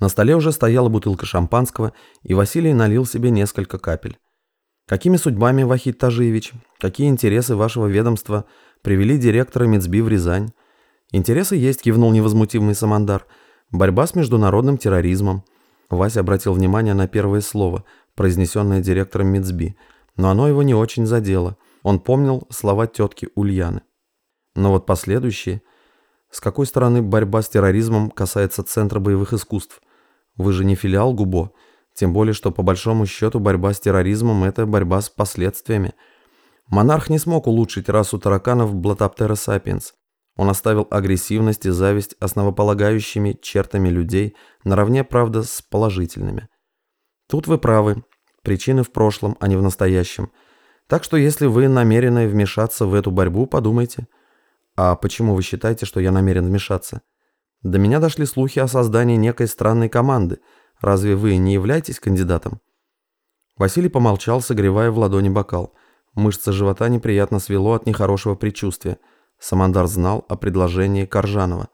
На столе уже стояла бутылка шампанского, и Василий налил себе несколько капель. Какими судьбами, Вахид Тажиевич, какие интересы вашего ведомства привели директора МИЦБИ в Рязань? Интересы есть, кивнул невозмутимый Самандар. Борьба с международным терроризмом. Вася обратил внимание на первое слово, произнесенное директором МИЦБИ, но оно его не очень задело. Он помнил слова тетки Ульяны. Но вот последующие... С какой стороны борьба с терроризмом касается Центра боевых искусств? Вы же не филиал ГУБО, тем более, что по большому счету борьба с терроризмом – это борьба с последствиями. Монарх не смог улучшить расу тараканов Блатоптера сапиенс. Он оставил агрессивность и зависть основополагающими чертами людей, наравне, правда, с положительными. Тут вы правы. Причины в прошлом, а не в настоящем. Так что если вы намерены вмешаться в эту борьбу, подумайте. А почему вы считаете, что я намерен вмешаться? До меня дошли слухи о создании некой странной команды. Разве вы не являетесь кандидатом? Василий помолчал, согревая в ладони бокал. Мышцы живота неприятно свело от нехорошего предчувствия. Самандар знал о предложении Коржанова.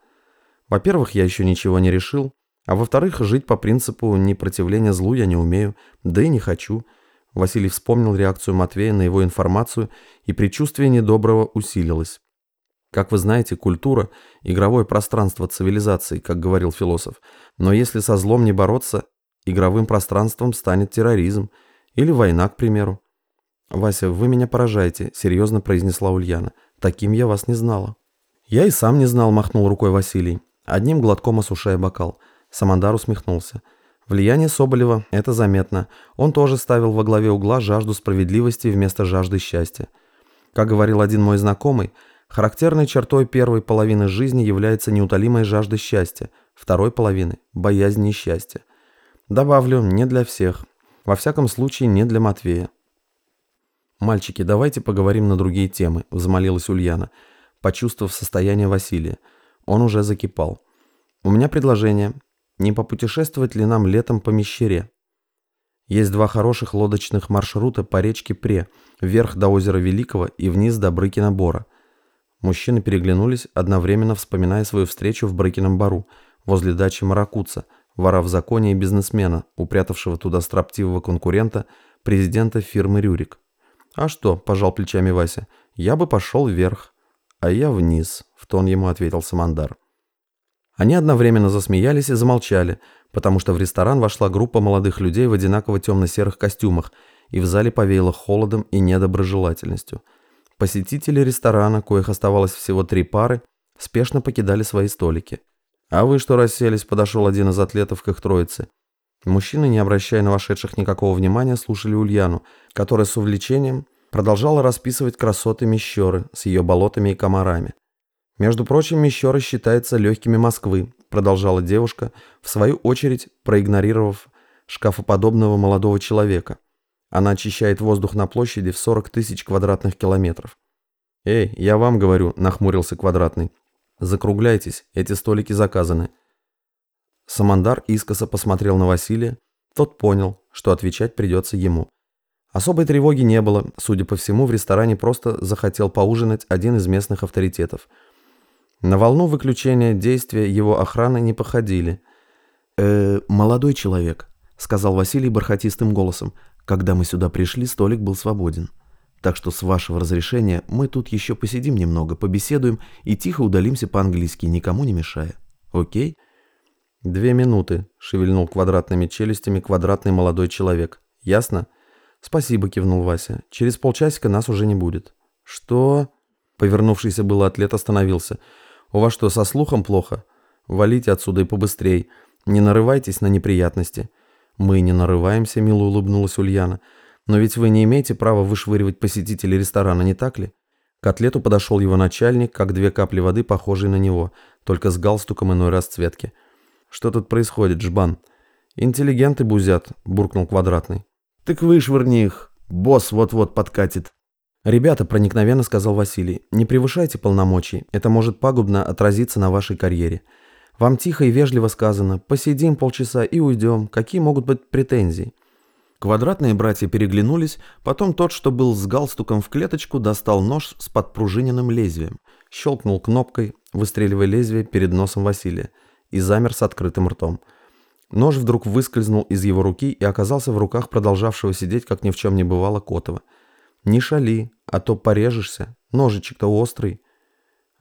Во-первых, я еще ничего не решил. А во-вторых, жить по принципу непротивления злу я не умею, да и не хочу. Василий вспомнил реакцию Матвея на его информацию, и предчувствие недоброго усилилось. Как вы знаете, культура – игровое пространство цивилизации, как говорил философ. Но если со злом не бороться, игровым пространством станет терроризм или война, к примеру. «Вася, вы меня поражаете», – серьезно произнесла Ульяна. «Таким я вас не знала». «Я и сам не знал», – махнул рукой Василий, одним глотком осушая бокал. Самандар усмехнулся. Влияние Соболева – это заметно. Он тоже ставил во главе угла жажду справедливости вместо жажды счастья. Как говорил один мой знакомый – Характерной чертой первой половины жизни является неутолимая жажда счастья, второй половины – боязнь несчастья. Добавлю, не для всех. Во всяком случае, не для Матвея. «Мальчики, давайте поговорим на другие темы», – взмолилась Ульяна, почувствовав состояние Василия. Он уже закипал. «У меня предложение. Не попутешествовать ли нам летом по Мещере? Есть два хороших лодочных маршрута по речке Пре, вверх до озера Великого и вниз до Брыкина Бора. Мужчины переглянулись, одновременно вспоминая свою встречу в Брыкином бару, возле дачи Маракуца, вора в законе и бизнесмена, упрятавшего туда строптивого конкурента, президента фирмы «Рюрик». «А что?» – пожал плечами Вася. «Я бы пошел вверх». «А я вниз», – в тон ему ответил Самандар. Они одновременно засмеялись и замолчали, потому что в ресторан вошла группа молодых людей в одинаково темно-серых костюмах, и в зале повеяло холодом и недоброжелательностью – Посетители ресторана, коих оставалось всего три пары, спешно покидали свои столики. «А вы что расселись?» – подошел один из атлетов к их троице. Мужчины, не обращая на вошедших никакого внимания, слушали Ульяну, которая с увлечением продолжала расписывать красоты Мещеры с ее болотами и комарами. «Между прочим, Мещера считается легкими Москвы», – продолжала девушка, в свою очередь проигнорировав шкафоподобного молодого человека. Она очищает воздух на площади в 40 тысяч квадратных километров. «Эй, я вам говорю», – нахмурился Квадратный. «Закругляйтесь, эти столики заказаны». Самандар искоса посмотрел на Василия. Тот понял, что отвечать придется ему. Особой тревоги не было. Судя по всему, в ресторане просто захотел поужинать один из местных авторитетов. На волну выключения действия его охраны не походили. «Э, молодой человек», — сказал Василий бархатистым голосом, когда мы сюда пришли, столик был свободен. Так что с вашего разрешения мы тут еще посидим немного, побеседуем и тихо удалимся по-английски, никому не мешая. Окей? Две минуты, шевельнул квадратными челюстями квадратный молодой человек. Ясно? Спасибо, кивнул Вася. Через полчасика нас уже не будет. Что? Повернувшийся был атлет остановился. У вас что, со слухом плохо? Валите отсюда и побыстрей. Не нарывайтесь на неприятности. «Мы не нарываемся», — мило улыбнулась Ульяна. «Но ведь вы не имеете права вышвыривать посетителей ресторана, не так ли?» К атлету подошел его начальник, как две капли воды, похожие на него, только с галстуком иной расцветки. «Что тут происходит, жбан?» «Интеллигенты бузят», — буркнул Квадратный. «Так вышвырни их, босс вот-вот подкатит». «Ребята», — проникновенно сказал Василий, — «не превышайте полномочий, это может пагубно отразиться на вашей карьере. Вам тихо и вежливо сказано, посидим полчаса и уйдем, какие могут быть претензии?» Квадратные братья переглянулись, потом тот, что был с галстуком в клеточку, достал нож с подпружиненным лезвием, щелкнул кнопкой, выстреливая лезвие перед носом Василия, и замер с открытым ртом. Нож вдруг выскользнул из его руки и оказался в руках продолжавшего сидеть, как ни в чем не бывало, Котова. «Не шали, а то порежешься. Ножичек-то острый».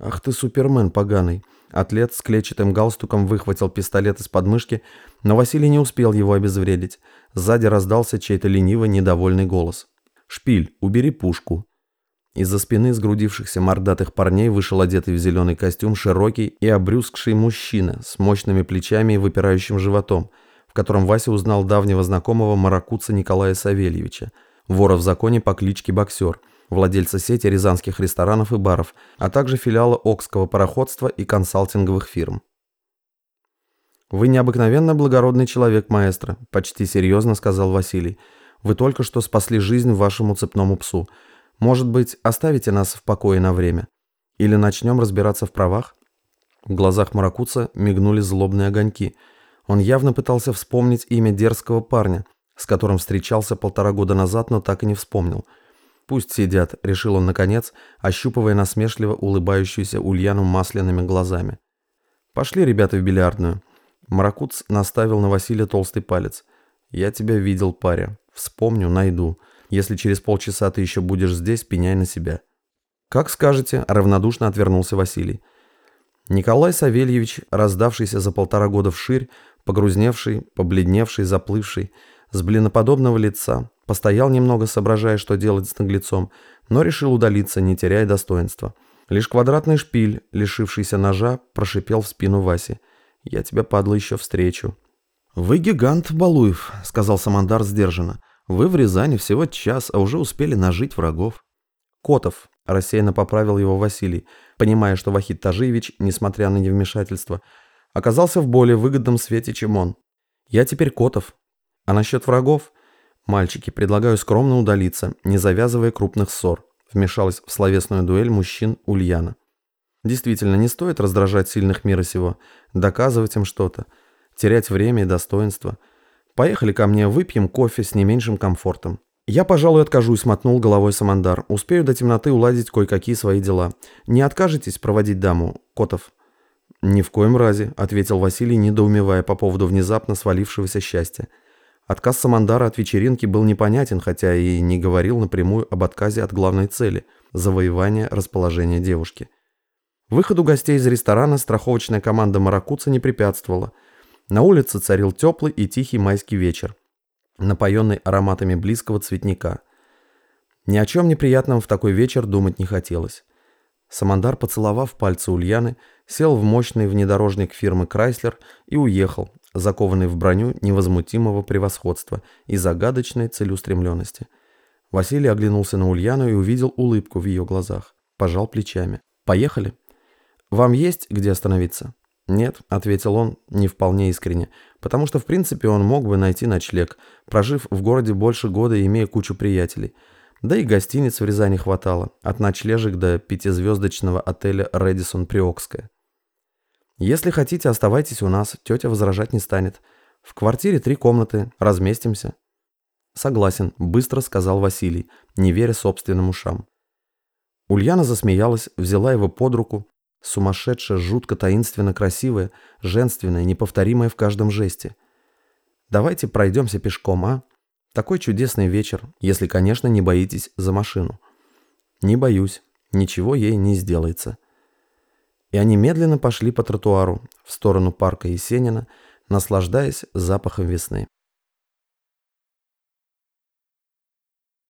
«Ах ты, супермен поганый!» Атлет с клетчатым галстуком выхватил пистолет из подмышки, но Василий не успел его обезвредить. Сзади раздался чей-то ленивый, недовольный голос. «Шпиль, убери пушку!» Из-за спины сгрудившихся мордатых парней вышел одетый в зеленый костюм широкий и обрюзгший мужчина с мощными плечами и выпирающим животом, в котором Вася узнал давнего знакомого маракуца Николая Савельевича, вора в законе по кличке Боксер, владельца сети рязанских ресторанов и баров, а также филиала Окского пароходства и консалтинговых фирм. «Вы необыкновенно благородный человек, маэстро», – почти серьезно сказал Василий. «Вы только что спасли жизнь вашему цепному псу. Может быть, оставите нас в покое на время? Или начнем разбираться в правах?» В глазах Маракуца мигнули злобные огоньки. Он явно пытался вспомнить имя дерзкого парня, с которым встречался полтора года назад, но так и не вспомнил. «Пусть сидят», — решил он наконец, ощупывая насмешливо улыбающуюся Ульяну масляными глазами. «Пошли, ребята, в бильярдную». Маракуц наставил на Василия толстый палец. «Я тебя видел, паря. Вспомню, найду. Если через полчаса ты еще будешь здесь, пеняй на себя». «Как скажете», — равнодушно отвернулся Василий. Николай Савельевич, раздавшийся за полтора года вширь, погрузневший, побледневший, заплывший, с блиноподобного лица, постоял немного, соображая, что делать с наглецом, но решил удалиться, не теряя достоинства. Лишь квадратный шпиль, лишившийся ножа, прошипел в спину Васи. «Я тебя, падла, еще встречу». «Вы гигант, Балуев», — сказал Самандар сдержанно. Вы в Рязани всего час, а уже успели нажить врагов. Котов, рассеянно поправил его Василий, понимая, что Вахид Тажиевич, несмотря на невмешательство, оказался в более выгодном свете, чем он. Я теперь Котов. А насчет врагов? Мальчики, предлагаю скромно удалиться, не завязывая крупных ссор. Вмешалась в словесную дуэль мужчин Ульяна. Действительно, не стоит раздражать сильных мира сего, доказывать им что-то, терять время и достоинство – Поехали ко мне, выпьем кофе с не меньшим комфортом. Я, пожалуй, откажусь, мотнул головой Самандар. Успею до темноты уладить кое-какие свои дела. Не откажетесь проводить даму, Котов? Ни в коем разе, ответил Василий, недоумевая по поводу внезапно свалившегося счастья. Отказ Самандара от вечеринки был непонятен, хотя и не говорил напрямую об отказе от главной цели – завоевания расположения девушки. Выходу гостей из ресторана страховочная команда Маракуца не препятствовала – на улице царил теплый и тихий майский вечер, напоенный ароматами близкого цветника. Ни о чем неприятном в такой вечер думать не хотелось. Самандар, поцеловав пальцы Ульяны, сел в мощный внедорожник фирмы «Крайслер» и уехал, закованный в броню невозмутимого превосходства и загадочной целеустремленности. Василий оглянулся на Ульяну и увидел улыбку в ее глазах. Пожал плечами. «Поехали. Вам есть где остановиться?» «Нет», — ответил он не вполне искренне, потому что в принципе он мог бы найти ночлег, прожив в городе больше года и имея кучу приятелей. Да и гостиниц в Рязани хватало, от ночлежек до пятизвездочного отеля «Рэдисон Приокская». «Если хотите, оставайтесь у нас, тетя возражать не станет. В квартире три комнаты, разместимся». «Согласен», — быстро сказал Василий, не веря собственным ушам. Ульяна засмеялась, взяла его под руку, Сумасшедшая, жутко таинственно красивая, женственная, неповторимая в каждом жесте. Давайте пройдемся пешком, а? Такой чудесный вечер, если, конечно, не боитесь за машину. Не боюсь, ничего ей не сделается. И они медленно пошли по тротуару в сторону парка Есенина, наслаждаясь запахом весны.